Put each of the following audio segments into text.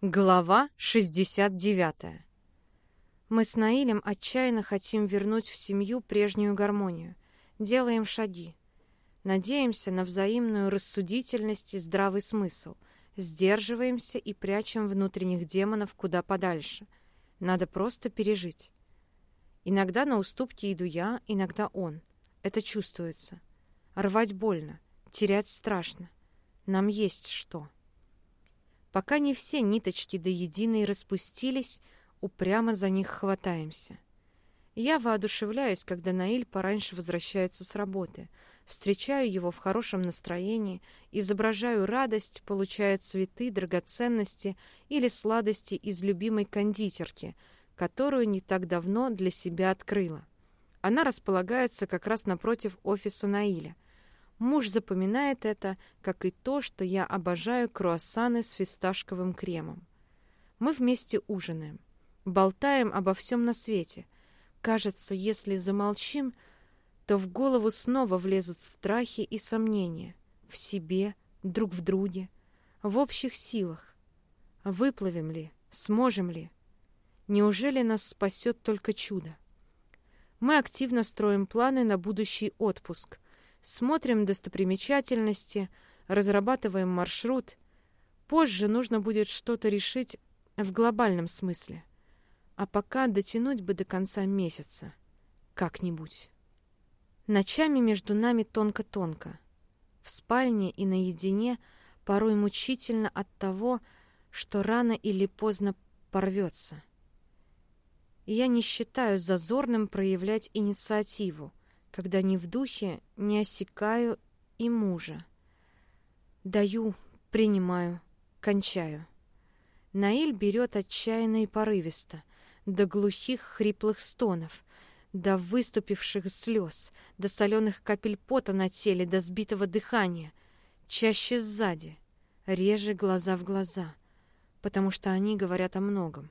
Глава 69. Мы с Наилем отчаянно хотим вернуть в семью прежнюю гармонию. Делаем шаги. Надеемся на взаимную рассудительность и здравый смысл. Сдерживаемся и прячем внутренних демонов куда подальше. Надо просто пережить. Иногда на уступки иду я, иногда он. Это чувствуется. Рвать больно, терять страшно. Нам есть что. Пока не все ниточки до единой распустились, упрямо за них хватаемся. Я воодушевляюсь, когда Наиль пораньше возвращается с работы. Встречаю его в хорошем настроении, изображаю радость, получая цветы, драгоценности или сладости из любимой кондитерки, которую не так давно для себя открыла. Она располагается как раз напротив офиса Наиля — Муж запоминает это, как и то, что я обожаю круассаны с фисташковым кремом. Мы вместе ужинаем, болтаем обо всем на свете. Кажется, если замолчим, то в голову снова влезут страхи и сомнения в себе, друг в друге, в общих силах. Выплывем ли, сможем ли? Неужели нас спасет только чудо? Мы активно строим планы на будущий отпуск — Смотрим достопримечательности, разрабатываем маршрут. Позже нужно будет что-то решить в глобальном смысле. А пока дотянуть бы до конца месяца. Как-нибудь. Ночами между нами тонко-тонко. В спальне и наедине порой мучительно от того, что рано или поздно порвется. Я не считаю зазорным проявлять инициативу, когда не в духе, не осекаю и мужа. Даю, принимаю, кончаю. Наиль берет отчаянно и порывисто, до глухих хриплых стонов, до выступивших слез, до соленых капель пота на теле, до сбитого дыхания, чаще сзади, реже глаза в глаза, потому что они говорят о многом,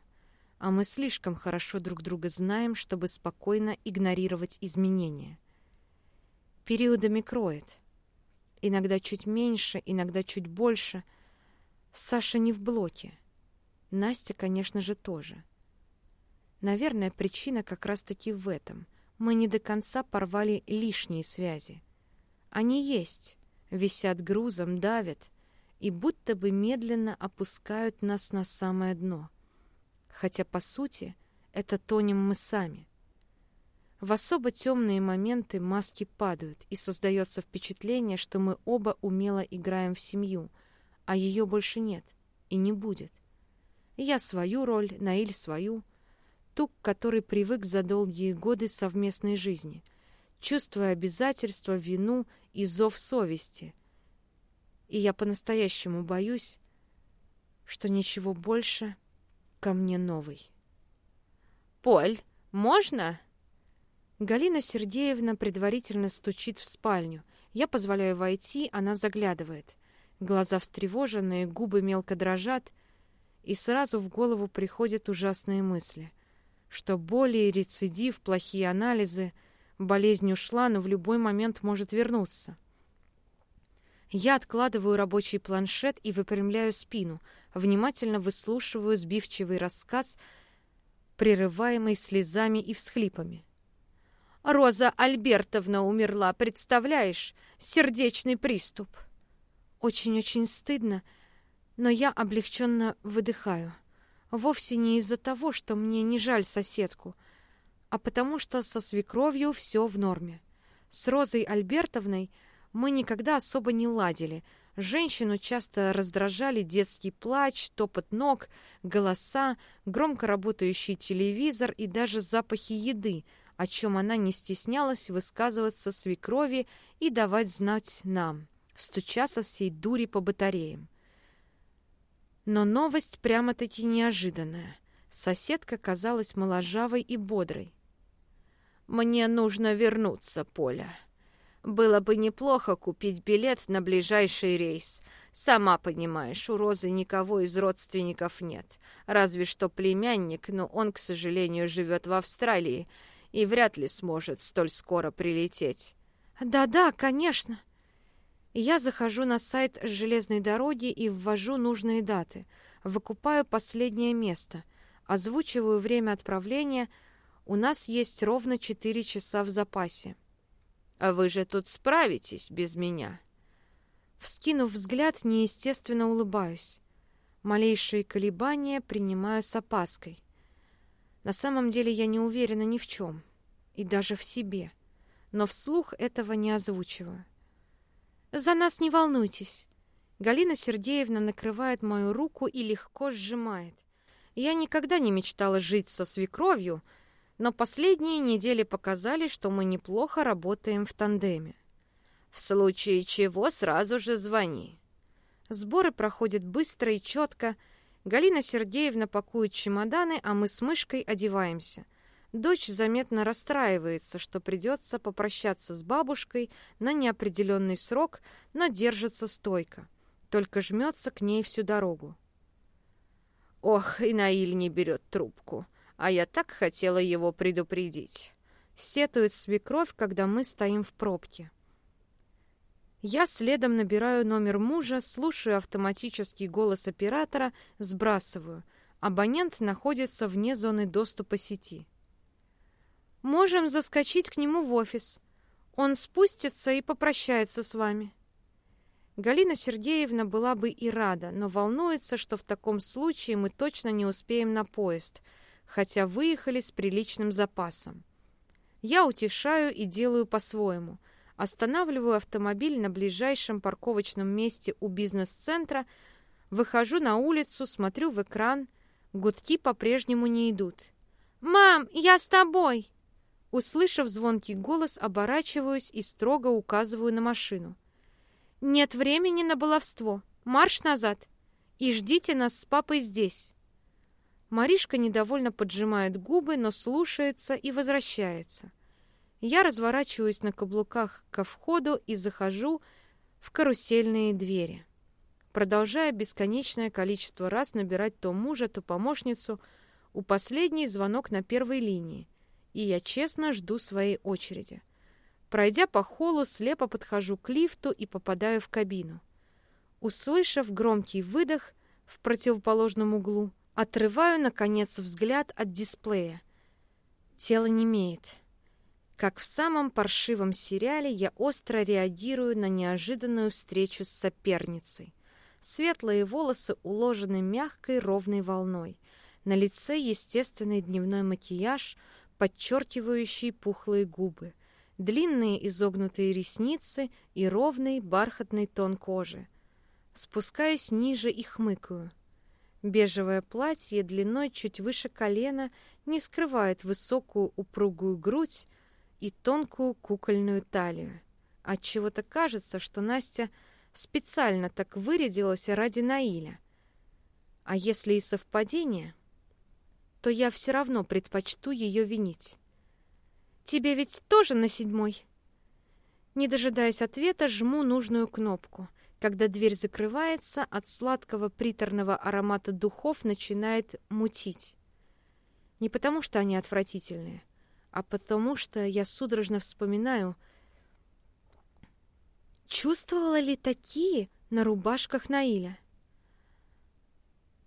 а мы слишком хорошо друг друга знаем, чтобы спокойно игнорировать изменения периодами кроет. Иногда чуть меньше, иногда чуть больше. Саша не в блоке. Настя, конечно же, тоже. Наверное, причина как раз-таки в этом. Мы не до конца порвали лишние связи. Они есть, висят грузом, давят и будто бы медленно опускают нас на самое дно. Хотя, по сути, это тонем мы сами — в особо темные моменты маски падают, и создается впечатление, что мы оба умело играем в семью, а ее больше нет и не будет. Я свою роль, Наиль свою, ту, к которой привык за долгие годы совместной жизни, чувствуя обязательства, вину и зов совести. И я по-настоящему боюсь, что ничего больше ко мне новый. «Поль, можно?» Галина Сергеевна предварительно стучит в спальню. Я позволяю войти, она заглядывает. Глаза встревоженные, губы мелко дрожат, и сразу в голову приходят ужасные мысли. Что боли, рецидив, плохие анализы, болезнь ушла, но в любой момент может вернуться. Я откладываю рабочий планшет и выпрямляю спину, внимательно выслушиваю сбивчивый рассказ, прерываемый слезами и всхлипами. Роза Альбертовна умерла, представляешь? Сердечный приступ. Очень-очень стыдно, но я облегченно выдыхаю. Вовсе не из-за того, что мне не жаль соседку, а потому что со свекровью все в норме. С Розой Альбертовной мы никогда особо не ладили. Женщину часто раздражали детский плач, топот ног, голоса, громко работающий телевизор и даже запахи еды — о чем она не стеснялась высказываться свекрови и давать знать нам, стуча со всей дури по батареям. Но новость прямо-таки неожиданная. Соседка казалась моложавой и бодрой. «Мне нужно вернуться, Поля. Было бы неплохо купить билет на ближайший рейс. Сама понимаешь, у Розы никого из родственников нет. Разве что племянник, но он, к сожалению, живет в Австралии, и вряд ли сможет столь скоро прилететь. Да-да, конечно. Я захожу на сайт железной дороги и ввожу нужные даты. Выкупаю последнее место. Озвучиваю время отправления. У нас есть ровно четыре часа в запасе. «А вы же тут справитесь без меня?» Вскинув взгляд, неестественно улыбаюсь. Малейшие колебания принимаю с опаской. На самом деле я не уверена ни в чем, и даже в себе, но вслух этого не озвучиваю. «За нас не волнуйтесь!» Галина Сергеевна накрывает мою руку и легко сжимает. Я никогда не мечтала жить со свекровью, но последние недели показали, что мы неплохо работаем в тандеме. В случае чего сразу же звони. Сборы проходят быстро и четко. Галина Сергеевна пакует чемоданы, а мы с мышкой одеваемся. Дочь заметно расстраивается, что придется попрощаться с бабушкой на неопределенный срок, но держится стойко. Только жмется к ней всю дорогу. Ох, и Наиль не берет трубку, а я так хотела его предупредить. Сетует свекровь, когда мы стоим в пробке. Я следом набираю номер мужа, слушаю автоматический голос оператора, сбрасываю. Абонент находится вне зоны доступа сети. Можем заскочить к нему в офис. Он спустится и попрощается с вами. Галина Сергеевна была бы и рада, но волнуется, что в таком случае мы точно не успеем на поезд, хотя выехали с приличным запасом. Я утешаю и делаю по-своему – Останавливаю автомобиль на ближайшем парковочном месте у бизнес-центра, выхожу на улицу, смотрю в экран. Гудки по-прежнему не идут. «Мам, я с тобой!» Услышав звонкий голос, оборачиваюсь и строго указываю на машину. «Нет времени на баловство. Марш назад! И ждите нас с папой здесь!» Маришка недовольно поджимает губы, но слушается и возвращается. Я разворачиваюсь на каблуках ко входу и захожу в карусельные двери. Продолжая бесконечное количество раз набирать то мужа, то помощницу, у последней звонок на первой линии, и я честно жду своей очереди. Пройдя по холлу, слепо подхожу к лифту и попадаю в кабину. Услышав громкий выдох в противоположном углу, отрываю, наконец, взгляд от дисплея. Тело немеет. Как в самом паршивом сериале, я остро реагирую на неожиданную встречу с соперницей. Светлые волосы уложены мягкой ровной волной. На лице естественный дневной макияж, подчеркивающий пухлые губы, длинные изогнутые ресницы и ровный бархатный тон кожи. Спускаюсь ниже и хмыкаю. Бежевое платье длиной чуть выше колена не скрывает высокую упругую грудь, и тонкую кукольную талию. От чего то кажется, что Настя специально так вырядилась ради Наиля. А если и совпадение, то я все равно предпочту ее винить. «Тебе ведь тоже на седьмой?» Не дожидаясь ответа, жму нужную кнопку. Когда дверь закрывается, от сладкого приторного аромата духов начинает мутить. Не потому, что они отвратительные, а потому что я судорожно вспоминаю, чувствовала ли такие на рубашках Наиля.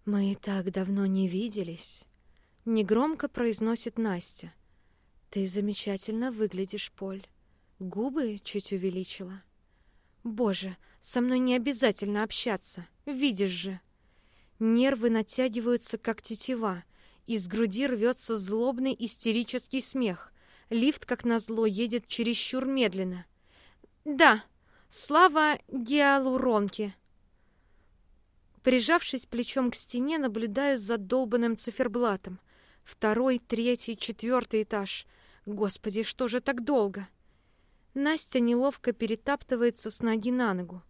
«Мы так давно не виделись», — негромко произносит Настя. «Ты замечательно выглядишь, Поль. Губы чуть увеличила». «Боже, со мной не обязательно общаться, видишь же». Нервы натягиваются, как тетива. Из груди рвется злобный истерический смех. Лифт, как назло, едет чересчур медленно. «Да, слава гиалуронке!» Прижавшись плечом к стене, наблюдаю за долбанным циферблатом. Второй, третий, четвертый этаж. Господи, что же так долго? Настя неловко перетаптывается с ноги на ногу.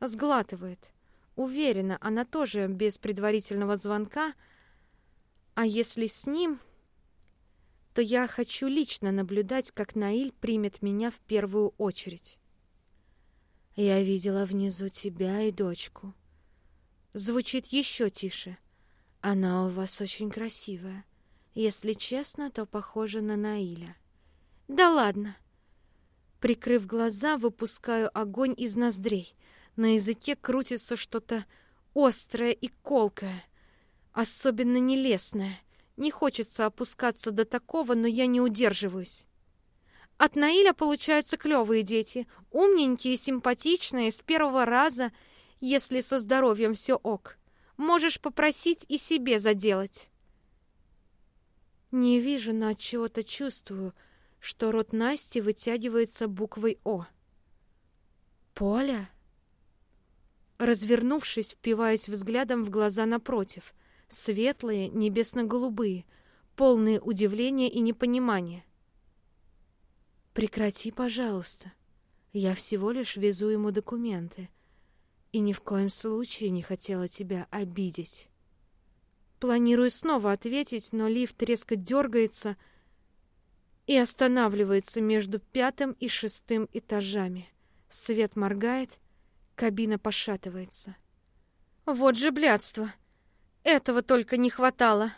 Сглатывает. Уверена, она тоже без предварительного звонка а если с ним, то я хочу лично наблюдать, как Наиль примет меня в первую очередь. Я видела внизу тебя и дочку. Звучит еще тише. Она у вас очень красивая. Если честно, то похожа на Наиля. Да ладно. Прикрыв глаза, выпускаю огонь из ноздрей. На языке крутится что-то острое и колкое. Особенно нелестное. Не хочется опускаться до такого, но я не удерживаюсь. От Наиля получаются клевые дети, умненькие, симпатичные, с первого раза, если со здоровьем все ок. Можешь попросить и себе заделать. Не вижу, но от чего-то чувствую, что рот Насти вытягивается буквой О. Поля? Развернувшись, впиваюсь взглядом в глаза напротив, светлые, небесно-голубые, полные удивления и непонимания. Прекрати, пожалуйста. Я всего лишь везу ему документы и ни в коем случае не хотела тебя обидеть. Планирую снова ответить, но лифт резко дергается и останавливается между пятым и шестым этажами. Свет моргает, кабина пошатывается. Вот же блядство! Этого только не хватало.